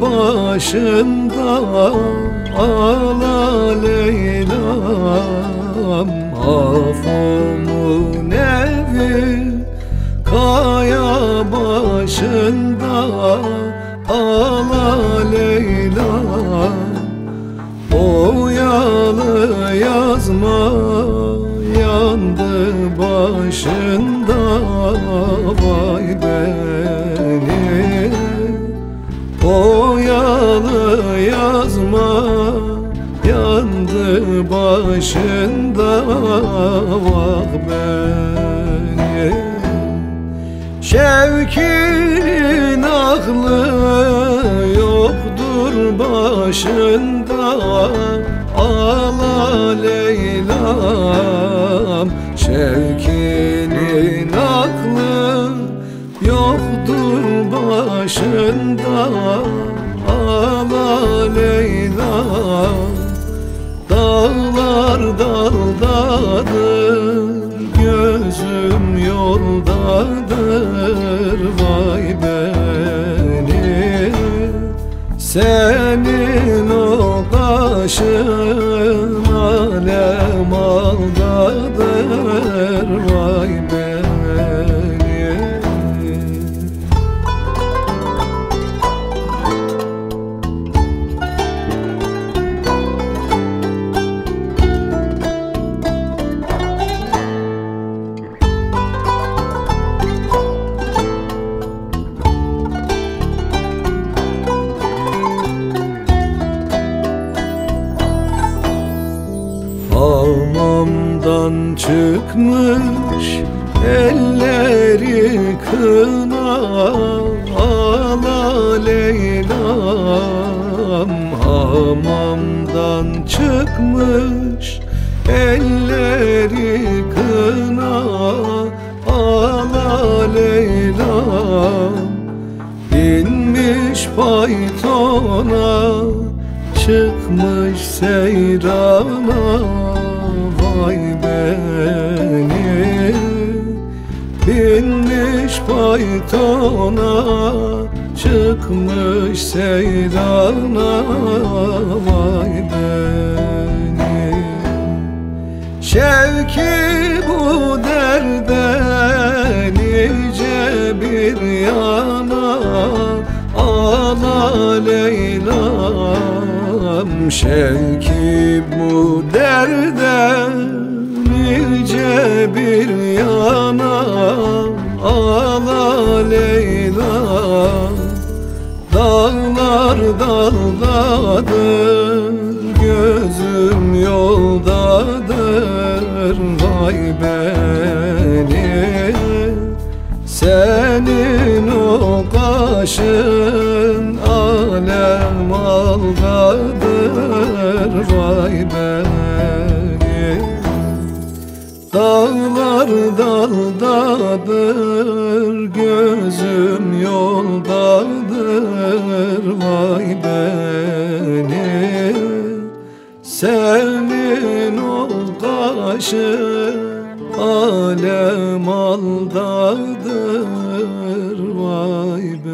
başında Ala Leyla'm Afumun evi kaya başında Ala Leyla'm Oyalı yazma yandı başında. Vay beni başında vah beni Şevkinin aklı yoktur başında Ağla Leyla'm Şevkinin aklı yoktur başında Ağla Leyla'm Vay beni Senin o kaşın Alem aldadır Vay beni Hamamdan çıkmış elleri kına Ala Leyla'm Hamamdan çıkmış elleri kına Ala Leyla'm Binmiş faytona Çıkmış seyrana Vay beni. Binmiş faytona Çıkmış seyrana Vay beni Leyla'm Şevki bu derde nice bir yana Ağla Leyla'm Dağlar daldadır Gözüm yoldadır. Vay beni Senin o kaşın Alem aldadır Vay beni. Dağlar daldadır Gözüm yoldadır Vay beni. Senin o kaşın Alem aldadır Vay